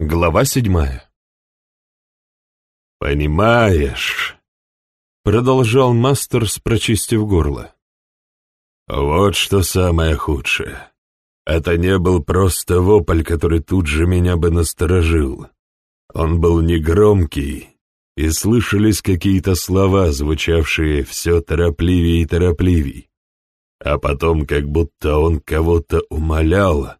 Глава седьмая. «Понимаешь», — продолжал Мастерс, прочистив горло, — «вот что самое худшее. Это не был просто вопль, который тут же меня бы насторожил. Он был негромкий, и слышались какие-то слова, звучавшие все торопливее и торопливей. А потом, как будто он кого-то умолял,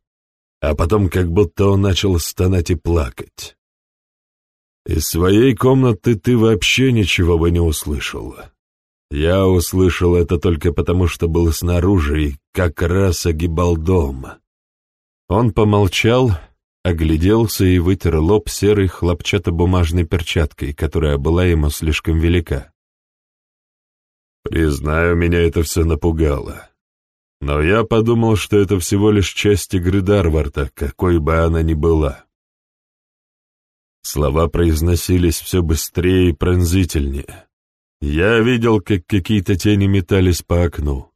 а потом как будто он начал стонать и плакать. Из своей комнаты ты вообще ничего бы не услышал. Я услышал это только потому, что был снаружи и как раз огибал дом. Он помолчал, огляделся и вытер лоб серой хлопчатобумажной перчаткой, которая была ему слишком велика. Признаю, меня это все напугало. Но я подумал, что это всего лишь часть игры Дарварда, какой бы она ни была. Слова произносились все быстрее и пронзительнее. Я видел, как какие-то тени метались по окну.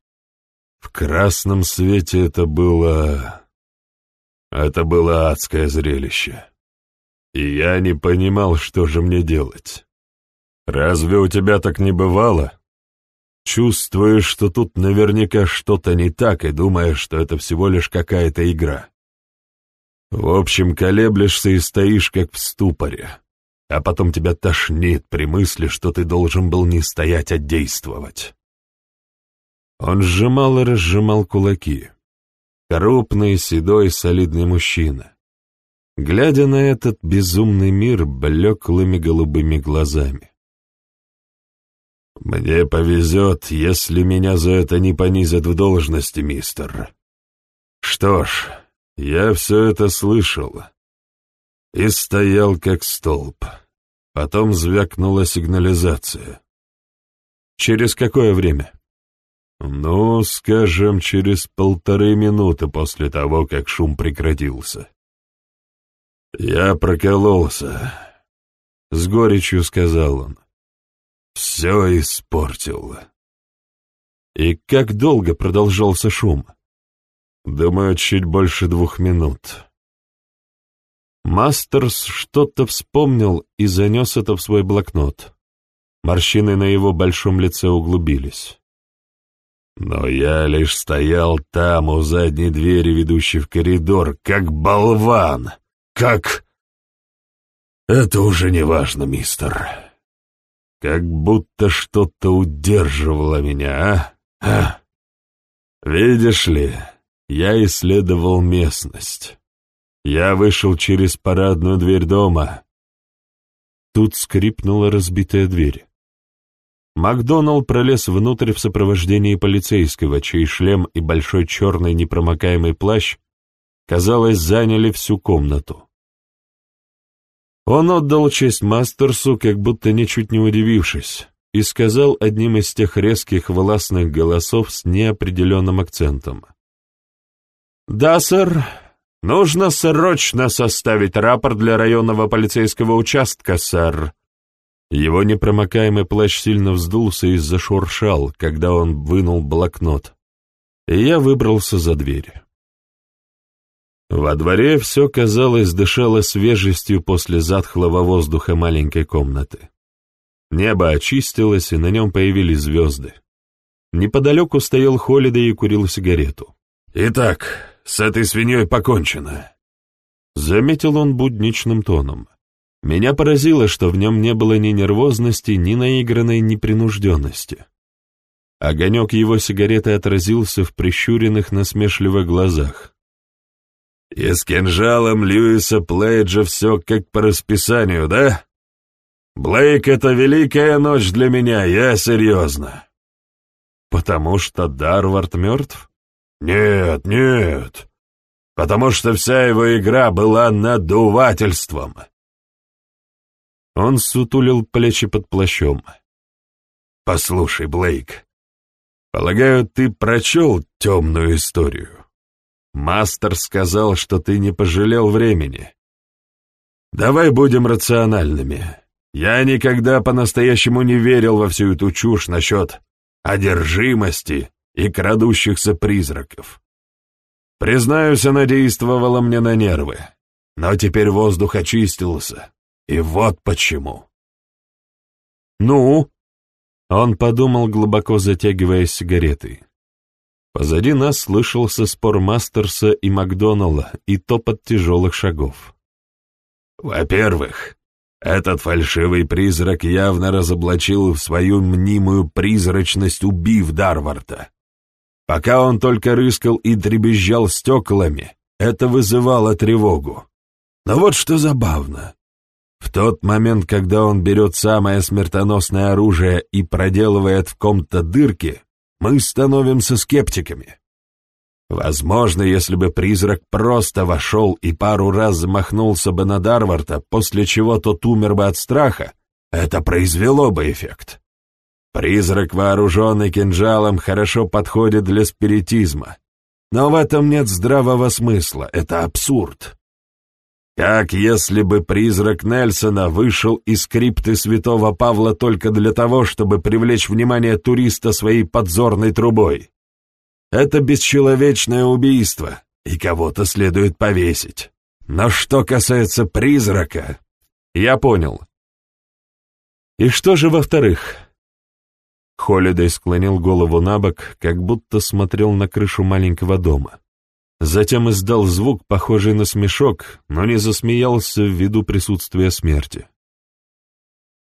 В красном свете это было... Это было адское зрелище. И я не понимал, что же мне делать. Разве у тебя так не бывало? Чувствуешь, что тут наверняка что-то не так, и думаешь, что это всего лишь какая-то игра. В общем, колеблешься и стоишь как в ступоре, а потом тебя тошнит при мысли, что ты должен был не стоять, а действовать. Он сжимал и разжимал кулаки. Крупный, седой, солидный мужчина. Глядя на этот безумный мир блеклыми голубыми глазами. «Мне повезет, если меня за это не понизят в должности, мистер. Что ж, я все это слышал. И стоял как столб. Потом звякнула сигнализация. Через какое время? Ну, скажем, через полторы минуты после того, как шум прекратился. Я прокололся. С горечью сказал он. Все испортил. И как долго продолжался шум? Думаю, чуть больше двух минут. Мастерс что-то вспомнил и занес это в свой блокнот. Морщины на его большом лице углубились. Но я лишь стоял там, у задней двери, ведущей в коридор, как болван, как... Это уже не важно, мистер. Как будто что-то удерживало меня, а? а? Видишь ли, я исследовал местность. Я вышел через парадную дверь дома. Тут скрипнула разбитая дверь. Макдоналл пролез внутрь в сопровождении полицейского, чей шлем и большой черный непромокаемый плащ, казалось, заняли всю комнату. Он отдал честь Мастерсу, как будто ничуть не удивившись, и сказал одним из тех резких властных голосов с неопределенным акцентом. «Да, сэр, нужно срочно составить рапорт для районного полицейского участка, сэр». Его непромокаемый плащ сильно вздулся и зашуршал, когда он вынул блокнот, и я выбрался за дверь. Во дворе все, казалось, дышало свежестью после затхлого воздуха маленькой комнаты. Небо очистилось, и на нем появились звезды. Неподалеку стоял Холидей и курил сигарету. «Итак, с этой свиньей покончено», — заметил он будничным тоном. Меня поразило, что в нем не было ни нервозности, ни наигранной непринужденности. Огонек его сигареты отразился в прищуренных насмешливых глазах. И с кинжалом Льюиса Плейджа все как по расписанию, да? Блейк — это великая ночь для меня, я серьезно. Потому что Дарвард мертв? Нет, нет. Потому что вся его игра была надувательством. Он сутулил плечи под плащом. «Послушай, Блейк, полагаю, ты прочел темную историю?» Мастер сказал, что ты не пожалел времени. Давай будем рациональными. Я никогда по-настоящему не верил во всю эту чушь насчет одержимости и крадущихся призраков. Признаюсь, она действовала мне на нервы. но теперь воздух очистился. И вот почему. «Ну?» Он подумал, глубоко затягивая сигаретой. Позади нас слышался спор Мастерса и Макдоналла и топот тяжелых шагов. «Во-первых, этот фальшивый призрак явно разоблачил свою мнимую призрачность, убив Дарварда. Пока он только рыскал и дребезжал стеклами, это вызывало тревогу. Но вот что забавно. В тот момент, когда он берет самое смертоносное оружие и проделывает в ком-то дырки, мы становимся скептиками. Возможно, если бы призрак просто вошел и пару раз замахнулся бы на Дарварда, после чего тот умер бы от страха, это произвело бы эффект. Призрак, вооруженный кинжалом, хорошо подходит для спиритизма. Но в этом нет здравого смысла, это абсурд. Как если бы призрак Нельсона вышел из крипты святого Павла только для того, чтобы привлечь внимание туриста своей подзорной трубой. Это бесчеловечное убийство, и кого-то следует повесить. Но что касается призрака, я понял. И что же во-вторых? Холидей склонил голову на бок, как будто смотрел на крышу маленького дома. Затем издал звук, похожий на смешок, но не засмеялся ввиду присутствия смерти.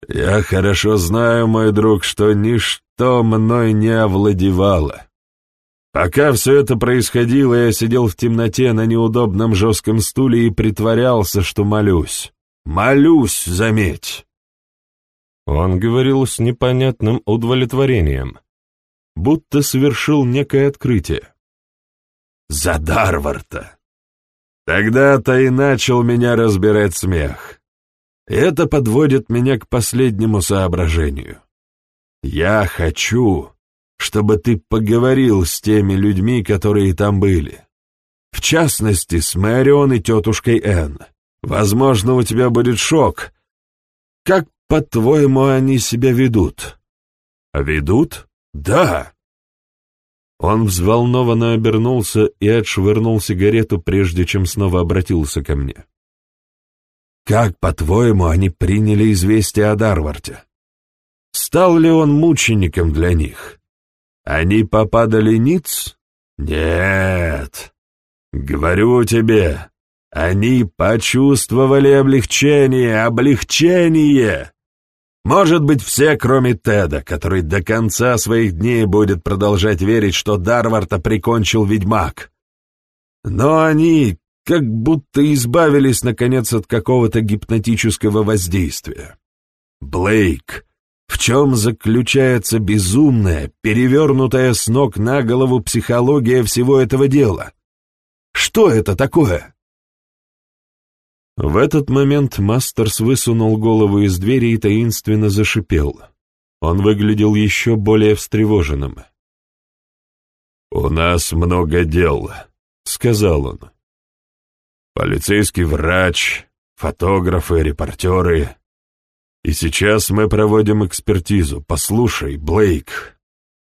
«Я хорошо знаю, мой друг, что ничто мной не овладевало. Пока все это происходило, я сидел в темноте на неудобном жестком стуле и притворялся, что молюсь. Молюсь, заметь!» Он говорил с непонятным удовлетворением, будто совершил некое открытие за Дарварта. Тогда-то и начал меня разбирать смех. Это подводит меня к последнему соображению. Я хочу, чтобы ты поговорил с теми людьми, которые там были. В частности, с Мэрион и тетушкой Энн. Возможно, у тебя будет шок. Как, по-твоему, они себя ведут? Ведут? Да. Он взволнованно обернулся и отшвырнул сигарету, прежде чем снова обратился ко мне. «Как, по-твоему, они приняли известие о Дарварде? Стал ли он мучеником для них? Они попадали ниц? Нет. Говорю тебе, они почувствовали облегчение, облегчение!» Может быть, все, кроме Теда, который до конца своих дней будет продолжать верить, что Дарварда прикончил ведьмак. Но они как будто избавились, наконец, от какого-то гипнотического воздействия. Блейк, в чем заключается безумная, перевернутая с ног на голову психология всего этого дела? Что это такое? В этот момент Мастерс высунул голову из двери и таинственно зашипел. Он выглядел еще более встревоженным. «У нас много дел», — сказал он. «Полицейский врач, фотографы, репортеры. И сейчас мы проводим экспертизу. Послушай, Блейк,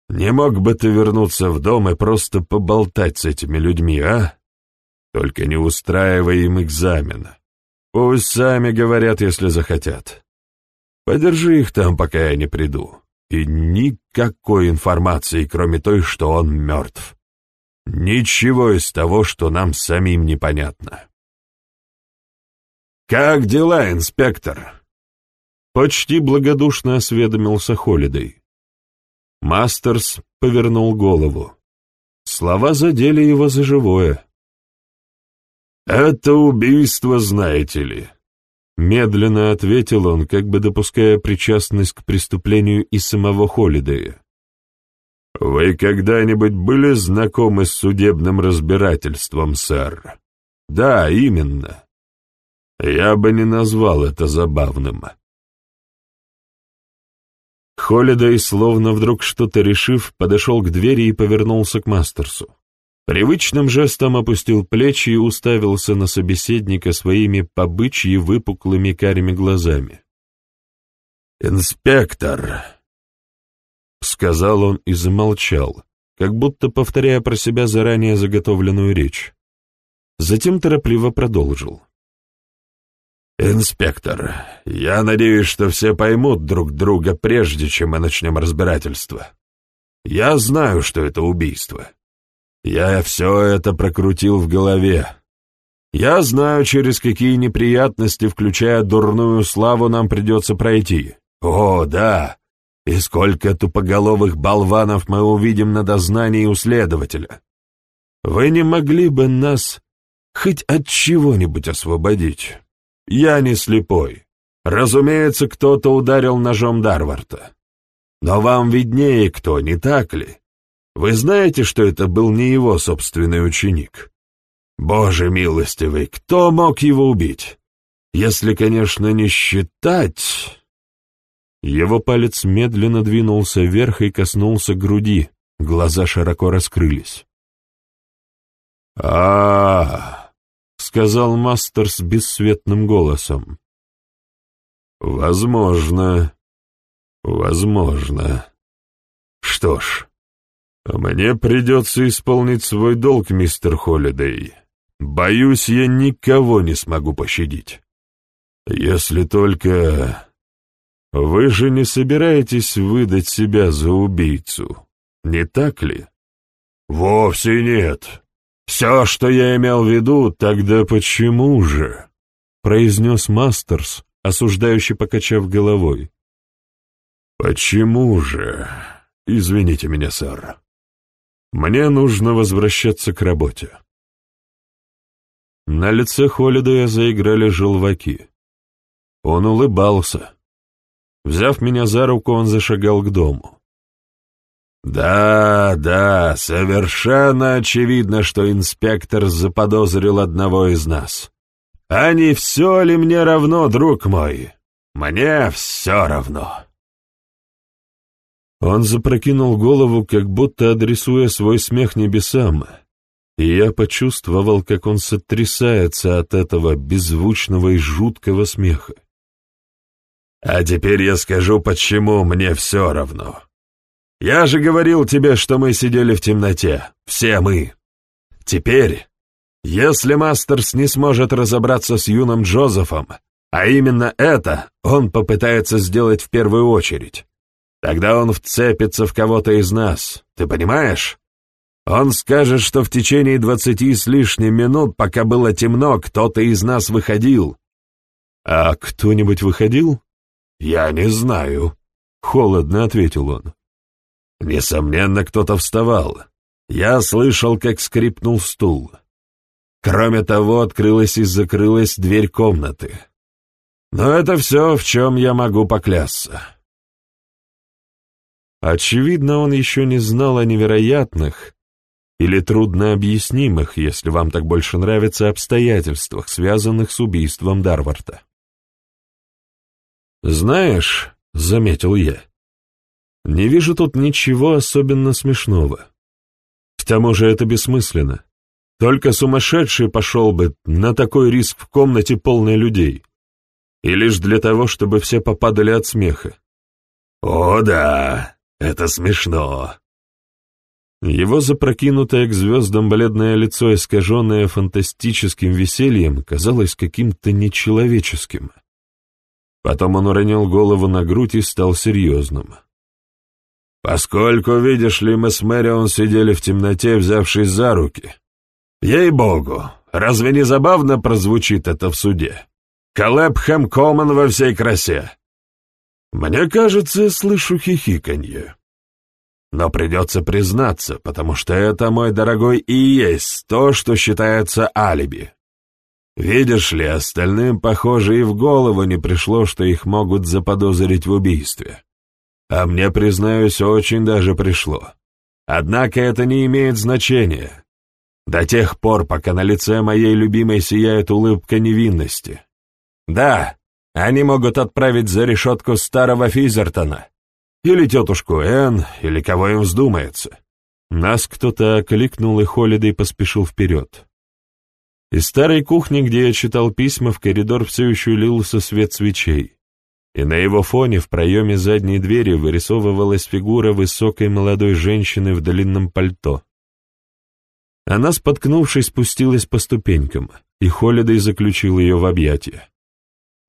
не мог бы ты вернуться в дом и просто поболтать с этими людьми, а? Только не устраивай им экзамен. Пусть сами говорят, если захотят. Подержи их там, пока я не приду. И никакой информации, кроме той, что он мертв. Ничего из того, что нам самим непонятно. «Как дела, инспектор?» Почти благодушно осведомился Холидей. Мастерс повернул голову. Слова задели его за живое. «Это убийство, знаете ли», — медленно ответил он, как бы допуская причастность к преступлению и самого Холидея. «Вы когда-нибудь были знакомы с судебным разбирательством, сэр?» «Да, именно. Я бы не назвал это забавным». Холидей, словно вдруг что-то решив, подошел к двери и повернулся к Мастерсу. Привычным жестом опустил плечи и уставился на собеседника своими побычьи выпуклыми карими глазами. «Инспектор!» — сказал он и замолчал, как будто повторяя про себя заранее заготовленную речь. Затем торопливо продолжил. «Инспектор, я надеюсь, что все поймут друг друга, прежде чем мы начнем разбирательство. Я знаю, что это убийство. Я все это прокрутил в голове. Я знаю, через какие неприятности, включая дурную славу, нам придется пройти. О, да, и сколько тупоголовых болванов мы увидим на дознании у следователя. Вы не могли бы нас хоть от чего-нибудь освободить?» Я не слепой. Разумеется, кто-то ударил ножом Дарварда. Но вам виднее кто, не так ли? Вы знаете, что это был не его собственный ученик? Боже милостивый, кто мог его убить? Если, конечно, не считать... Его палец медленно двинулся вверх и коснулся груди, глаза широко раскрылись. а, -а, -а сказал Мастерс бесцветным голосом. «Возможно, возможно. Что ж, мне придется исполнить свой долг, мистер Холлидей. Боюсь, я никого не смогу пощадить. Если только... Вы же не собираетесь выдать себя за убийцу, не так ли?» «Вовсе нет», «Все, что я имел в виду, тогда почему же?» — произнес Мастерс, осуждающий покачав головой. «Почему же? Извините меня, сэр. Мне нужно возвращаться к работе». На лице Холидея заиграли желваки. Он улыбался. Взяв меня за руку, он зашагал к дому. «Да, да, совершенно очевидно, что инспектор заподозрил одного из нас. А не все ли мне равно, друг мой? Мне все равно». Он запрокинул голову, как будто адресуя свой смех небесам, и я почувствовал, как он сотрясается от этого беззвучного и жуткого смеха. «А теперь я скажу, почему мне все равно». Я же говорил тебе, что мы сидели в темноте. Все мы. Теперь, если Мастерс не сможет разобраться с юным Джозефом, а именно это он попытается сделать в первую очередь, тогда он вцепится в кого-то из нас, ты понимаешь? Он скажет, что в течение двадцати с лишним минут, пока было темно, кто-то из нас выходил. А кто-нибудь выходил? Я не знаю, — холодно ответил он. Несомненно, кто-то вставал. Я слышал, как скрипнул стул. Кроме того, открылась и закрылась дверь комнаты. Но это все, в чем я могу поклясться. Очевидно, он еще не знал о невероятных или труднообъяснимых, если вам так больше нравится, обстоятельствах, связанных с убийством Дарварда. «Знаешь», — заметил я, — не вижу тут ничего особенно смешного. К тому же это бессмысленно. Только сумасшедший пошел бы на такой риск в комнате полной людей. И лишь для того, чтобы все попадали от смеха. «О да, это смешно!» Его запрокинутое к звездам бледное лицо, искаженное фантастическим весельем, казалось каким-то нечеловеческим. Потом он уронил голову на грудь и стал серьезным. Поскольку, видишь ли, мы с Мэрион сидели в темноте, взявшись за руки. Ей-богу, разве не забавно прозвучит это в суде? Калеб Хэмкоман во всей красе. Мне кажется, слышу хихиканье. Но придется признаться, потому что это, мой дорогой, и есть то, что считается алиби. Видишь ли, остальным, похоже, и в голову не пришло, что их могут заподозрить в убийстве. А мне, признаюсь, очень даже пришло. Однако это не имеет значения. До тех пор, пока на лице моей любимой сияет улыбка невинности. Да, они могут отправить за решетку старого Физертона. Или тетушку Энн, или кого им вздумается. Нас кто-то окликнул, и Холидей поспешил вперед. Из старой кухни, где я читал письма, в коридор все еще лился свет свечей и на его фоне в проеме задней двери вырисовывалась фигура высокой молодой женщины в длинном пальто. Она, споткнувшись, спустилась по ступенькам, и Холидей заключил ее в объятия.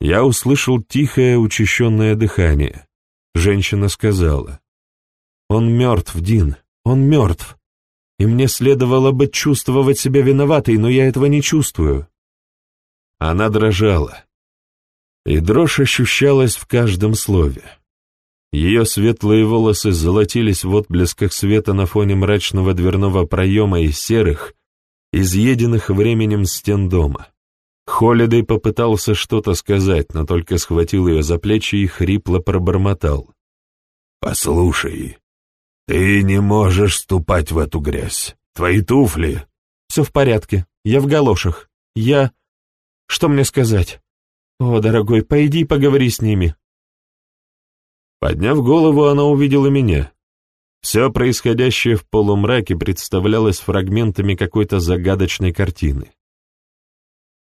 Я услышал тихое, учащенное дыхание. Женщина сказала, «Он мертв, Дин, он мертв, и мне следовало бы чувствовать себя виноватой, но я этого не чувствую». Она дрожала, и дрожь ощущалась в каждом слове. Ее светлые волосы золотились в отблесках света на фоне мрачного дверного проема из серых, изъеденных временем стен дома. Холидей попытался что-то сказать, но только схватил ее за плечи и хрипло пробормотал. «Послушай, ты не можешь ступать в эту грязь. Твои туфли...» «Все в порядке. Я в галошах. Я... Что мне сказать? О, дорогой, пойди поговори с ними». Подняв голову, она увидела меня. Все происходящее в полумраке представлялось фрагментами какой-то загадочной картины.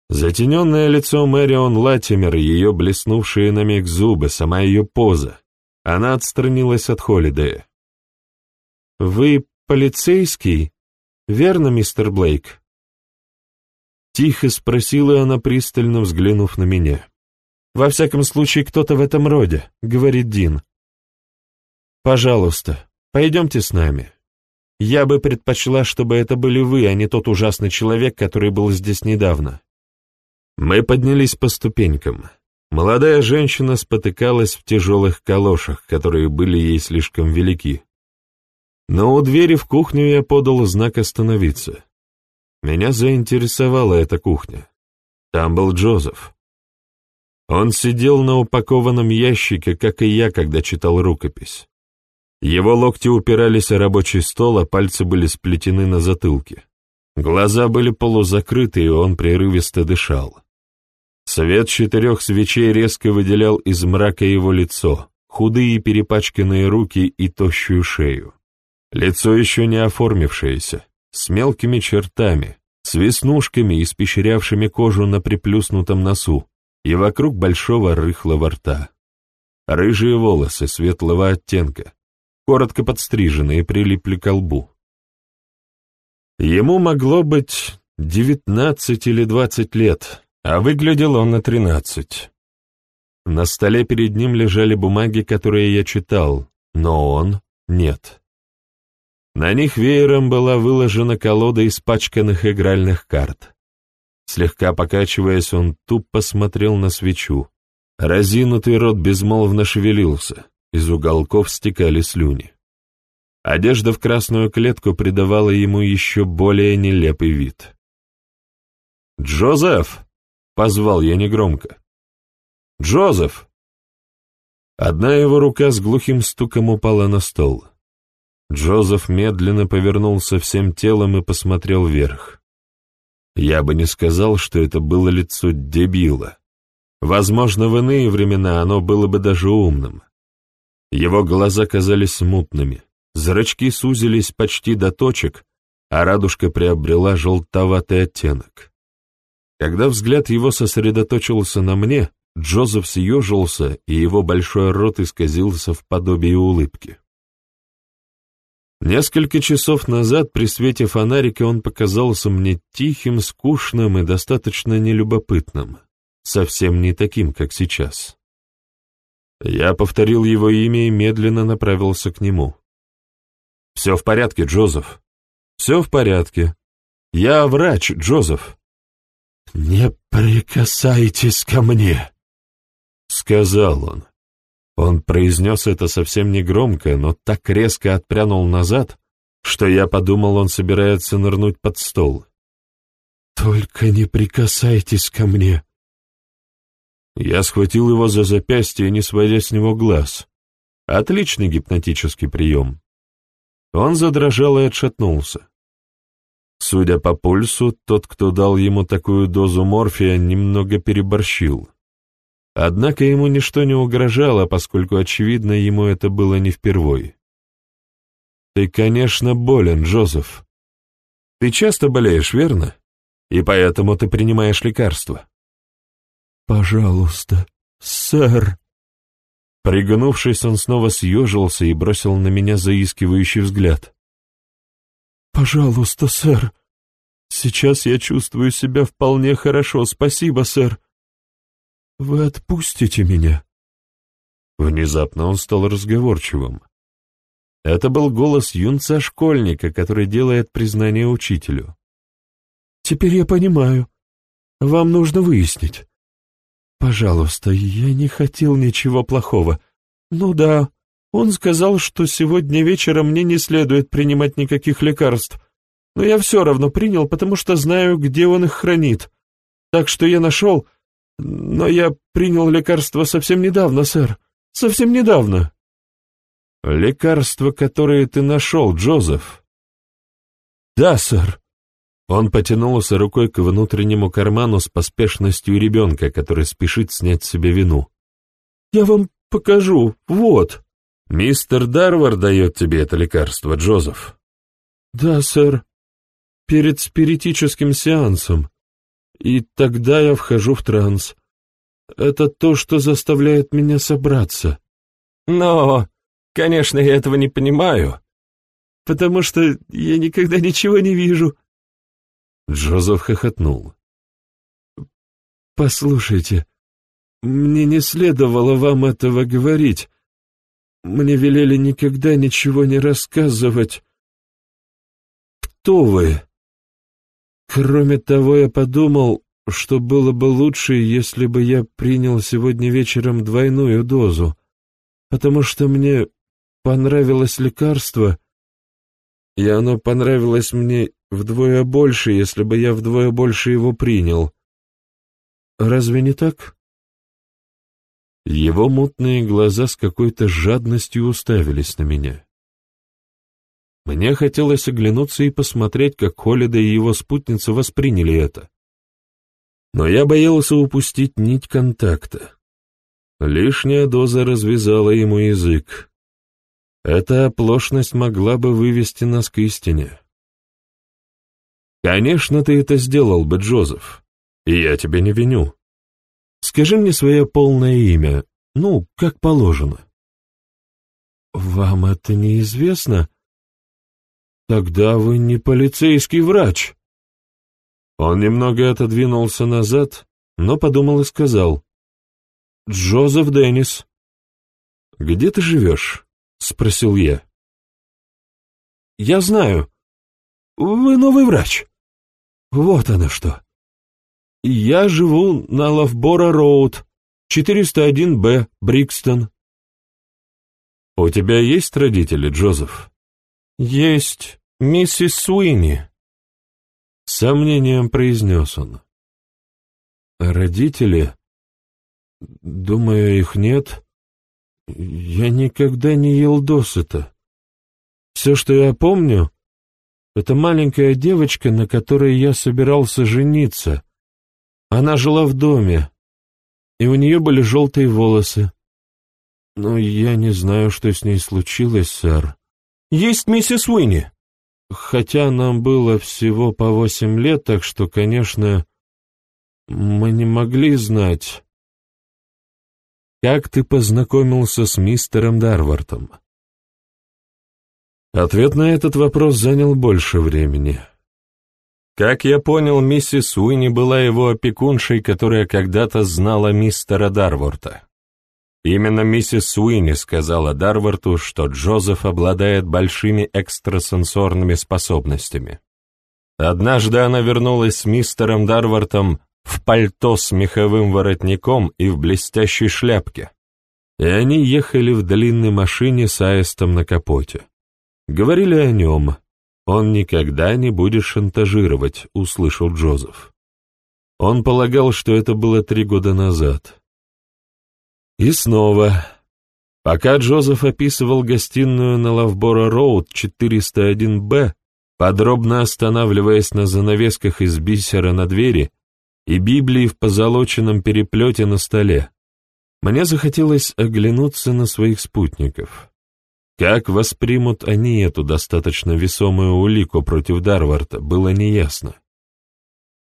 Затененное лицо Мэрион Латимер, ее блеснувшие на миг зубы, сама ее поза. Она отстранилась от Холидея. «Вы полицейский? Верно, мистер Блейк?» Тихо спросила она, пристально взглянув на меня. «Во всяком случае, кто-то в этом роде», — говорит Дин. «Пожалуйста, пойдемте с нами. Я бы предпочла, чтобы это были вы, а не тот ужасный человек, который был здесь недавно». Мы поднялись по ступенькам. Молодая женщина спотыкалась в тяжелых калошах, которые были ей слишком велики. Но у двери в кухню я подал знак остановиться. Меня заинтересовала эта кухня. Там был Джозеф. Он сидел на упакованном ящике, как и я, когда читал рукопись. Его локти упирались о рабочий стол, а пальцы были сплетены на затылке. Глаза были полузакрыты, и он прерывисто дышал. Свет четырех свечей резко выделял из мрака его лицо, худые перепачканные руки и тощую шею. Лицо еще не оформившееся, с мелкими чертами, с веснушками, испещрявшими кожу на приплюснутом носу и вокруг большого рыхлого рта. Рыжие волосы светлого оттенка, коротко подстриженные, прилипли к лбу. Ему могло быть девятнадцать или двадцать лет, а выглядел он на тринадцать. На столе перед ним лежали бумаги, которые я читал, но он — нет. На них веером была выложена колода испачканных игральных карт. Слегка покачиваясь, он тупо смотрел на свечу. Разинутый рот безмолвно шевелился, из уголков стекали слюни. Одежда в красную клетку придавала ему еще более нелепый вид. «Джозеф!» Позвал я негромко. «Джозеф!» Одна его рука с глухим стуком упала на стол. Джозеф медленно повернулся всем телом и посмотрел вверх. Я бы не сказал, что это было лицо дебила. Возможно, в иные времена оно было бы даже умным. Его глаза казались мутными, зрачки сузились почти до точек, а радужка приобрела желтоватый оттенок. Когда взгляд его сосредоточился на мне, Джозеф съежился, и его большой рот исказился в подобии улыбки. Несколько часов назад при свете фонарика он показался мне тихим, скучным и достаточно нелюбопытным, совсем не таким, как сейчас. Я повторил его имя и медленно направился к нему. «Все в порядке, Джозеф. Все в порядке. Я врач, Джозеф. «Не прикасайтесь ко мне», — сказал он. Он произнес это совсем негромко, но так резко отпрянул назад, что я подумал, он собирается нырнуть под стол. «Только не прикасайтесь ко мне». Я схватил его за запястье, не сводя с него глаз. Отличный гипнотический прием. Он задрожал и отшатнулся. Судя по пульсу, тот, кто дал ему такую дозу морфия, немного переборщил. Однако ему ничто не угрожало, поскольку, очевидно, ему это было не впервой. «Ты, конечно, болен, Джозеф. Ты часто болеешь, верно? И поэтому ты принимаешь лекарства?» «Пожалуйста, сэр». Пригнувшись, он снова съежился и бросил на меня заискивающий взгляд. «Пожалуйста, сэр. Сейчас я чувствую себя вполне хорошо, спасибо, сэр». вы отпустите меня?» Внезапно он стал разговорчивым. Это был голос юнца-школьника, который делает признание учителю. «Теперь я понимаю. Вам нужно выяснить. Пожалуйста, я не хотел ничего плохого. Ну да, он сказал, что сегодня вечером мне не следует принимать никаких лекарств, но я все равно принял, потому что знаю, где он их хранит. Так что я нашел, но я принял лекарство совсем недавно, сэр, совсем недавно». «Лекарства, которые ты нашел, Джозеф?» «Да, сэр». Он потянулся рукой к внутреннему карману с поспешностью ребенка, который спешит снять себе вину. «Я вам покажу, вот». «Мистер Дарвар дает тебе это лекарство, Джозеф?» «Да, сэр. Перед спиритическим сеансом. И тогда я вхожу в транс. Это то, что заставляет меня собраться». «Но Конечно, я этого не понимаю, потому что я никогда ничего не вижу. Джозеф хохотнул. Послушайте, мне не следовало вам этого говорить. Мне велели никогда ничего не рассказывать. Кто вы? Кроме того, я подумал, что было бы лучше, если бы я принял сегодня вечером двойную дозу, потому что мне понравилось лекарство, и оно понравилось мне вдвое больше, если бы я вдвое больше его принял. Разве не так? Его мутные глаза с какой-то жадностью уставились на меня. Мне хотелось оглянуться и посмотреть, как Холида и его спутница восприняли это. Но я боялся упустить нить контакта. Лишняя доза развязала ему язык. Эта оплошность могла бы вывести нас к истине. Конечно, ты это сделал бы, Джозеф, и я тебя не виню. Скажи мне свое полное имя, ну, как положено. Вам это неизвестно? Тогда вы не полицейский врач. Он немного отодвинулся назад, но подумал и сказал. Джозеф Деннис. Где ты живешь? — спросил я. «Я знаю. Вы новый врач. Вот оно что. Я живу на Лавбора-Роуд, 401-Б, Брикстон». «У тебя есть родители, Джозеф?» «Есть миссис Суини», — сомнением произнес он. «Родители? Думаю, их нет». Я никогда не ел досыта. Все, что я помню, это маленькая девочка, на которой я собирался жениться. Она жила в доме, и у нее были желтые волосы. Но я не знаю, что с ней случилось, сэр. Есть миссис Уинни. Хотя нам было всего по восемь лет, так что, конечно, мы не могли знать. Как ты познакомился с мистером Дарвартом? Ответ на этот вопрос занял больше времени. Как я понял, миссис Уинни была его опекуншей, которая когда-то знала мистера Дарворта. Именно миссис Уинни сказала Дарварту, что Джозеф обладает большими экстрасенсорными способностями. Однажды она вернулась с мистером Дарвартом в пальто с меховым воротником и в блестящей шляпке. И они ехали в длинной машине с аистом на капоте. Говорили о нем. «Он никогда не будет шантажировать», — услышал Джозеф. Он полагал, что это было три года назад. И снова. Пока Джозеф описывал гостиную на Лавбора-Роуд 401-Б, подробно останавливаясь на занавесках из бисера на двери, и Библии в позолоченном переплете на столе. Мне захотелось оглянуться на своих спутников. Как воспримут они эту достаточно весомую улику против Дарварда, было неясно.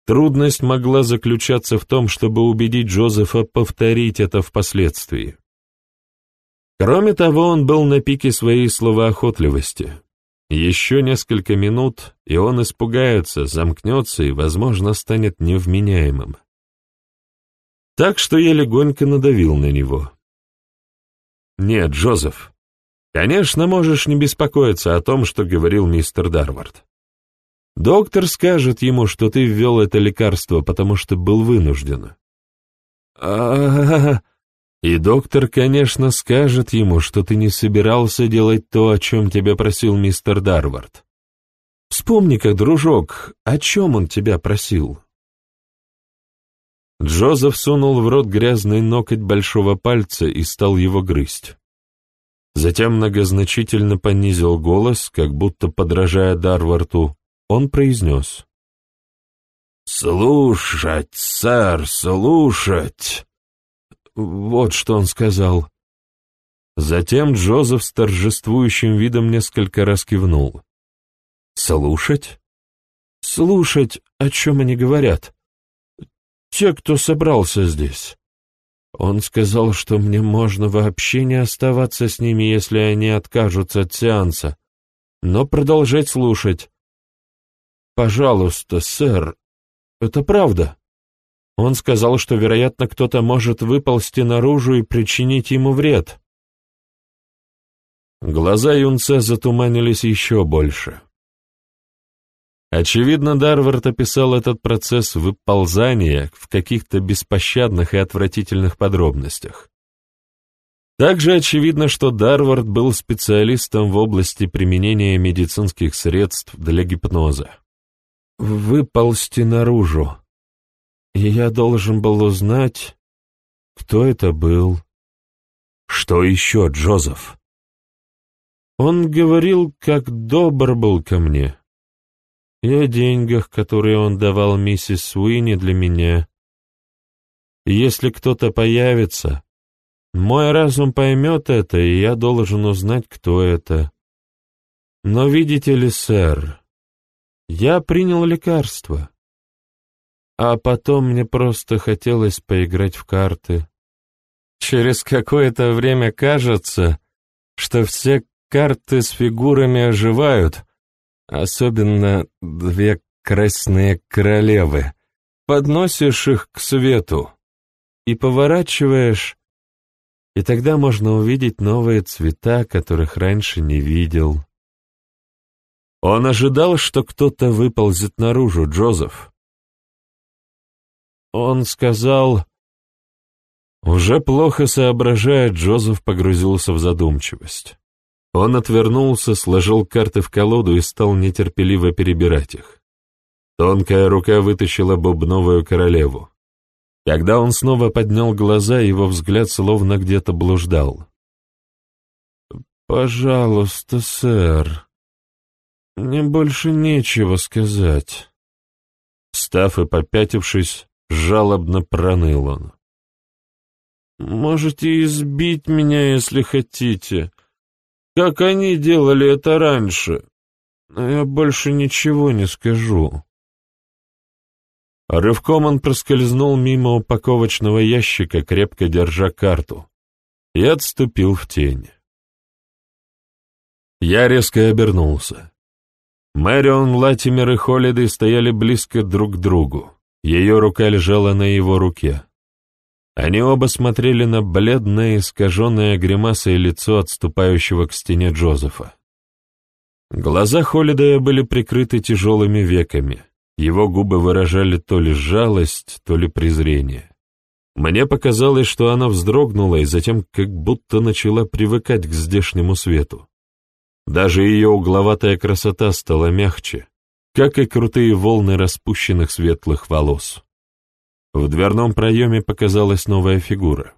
Трудность могла заключаться в том, чтобы убедить Джозефа повторить это впоследствии. Кроме того, он был на пике своей словоохотливости. Еще несколько минут, и он испугается, замкнется и, возможно, станет невменяемым. Так что я легонько надавил на него. «Нет, Джозеф, конечно, можешь не беспокоиться о том, что говорил мистер Дарвард. Доктор скажет ему, что ты ввел это лекарство, потому что был вынужден. А, И доктор, конечно, скажет ему, что ты не собирался делать то, о чем тебя просил мистер Дарвард. Вспомни-ка, дружок, о чем он тебя просил?» Джозеф сунул в рот грязный ноготь большого пальца и стал его грызть. Затем многозначительно понизил голос, как будто подражая Дарварту, он произнес. «Слушать, сэр, слушать!» Вот что он сказал. Затем Джозеф с торжествующим видом несколько раз кивнул. «Слушать? Слушать, о чем они говорят? Те, кто собрался здесь. Он сказал, что мне можно вообще не оставаться с ними, если они откажутся от сеанса, но продолжать слушать. «Пожалуйста, сэр, это правда?» Он сказал, что, вероятно, кто-то может выползти наружу и причинить ему вред. Глаза юнца затуманились еще больше. Очевидно, Дарвард описал этот процесс выползания в каких-то беспощадных и отвратительных подробностях. Также очевидно, что Дарвард был специалистом в области применения медицинских средств для гипноза выползти наружу. И я должен был узнать, кто это был. Что еще, Джозеф? Он говорил, как добр был ко мне. И о деньгах, которые он давал миссис Уинни для меня. Если кто-то появится, мой разум поймет это, и я должен узнать, кто это. Но видите ли, сэр, я принял лекарство. А потом мне просто хотелось поиграть в карты. Через какое-то время кажется, что все карты с фигурами оживают, особенно две красные королевы. Подносишь их к свету и поворачиваешь, и тогда можно увидеть новые цвета, которых раньше не видел. Он ожидал, что кто-то выползет наружу, Джозеф. Он сказал... Уже плохо соображая, Джозеф погрузился в задумчивость. Он отвернулся, сложил карты в колоду и стал нетерпеливо перебирать их. Тонкая рука вытащила бубновую королеву. Когда он снова поднял глаза, его взгляд словно где-то блуждал. «Пожалуйста, сэр», мне больше нечего сказать. Встав и попятившись, жалобно проныл он. Можете избить меня, если хотите, как они делали это раньше, но я больше ничего не скажу. Рывком он проскользнул мимо упаковочного ящика, крепко держа карту, и отступил в тень. Я резко обернулся. Мэрион, Латимер и Холлидей стояли близко друг к другу. Ее рука лежала на его руке. Они оба смотрели на бледное, искаженное гримасой лицо отступающего к стене Джозефа. Глаза Холлидея были прикрыты тяжелыми веками. Его губы выражали то ли жалость, то ли презрение. Мне показалось, что она вздрогнула и затем как будто начала привыкать к здешнему свету. Даже ее угловатая красота стала мягче, как и крутые волны распущенных светлых волос. В дверном проеме показалась новая фигура.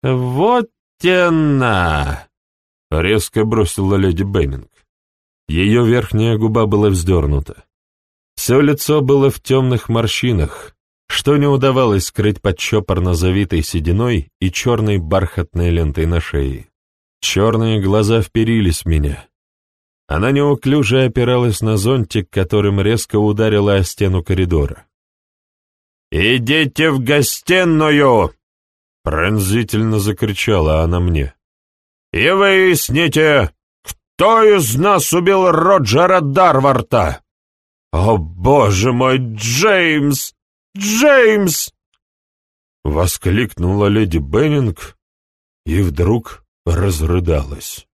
«Вот тена!» — резко бросила леди Беннинг. Ее верхняя губа была вздернута. Все лицо было в темных морщинах, что не удавалось скрыть под чопорно завитой сединой и черной бархатной лентой на шее. Черные глаза вперились в меня. Она неуклюже опиралась на зонтик, которым резко ударила о стену коридора. «Идите в гостиную!» — пронзительно закричала она мне. «И выясните, кто из нас убил Роджера Дарварта!» «О, боже мой, Джеймс! Джеймс!» Воскликнула леди Беннинг и вдруг разрыдалась.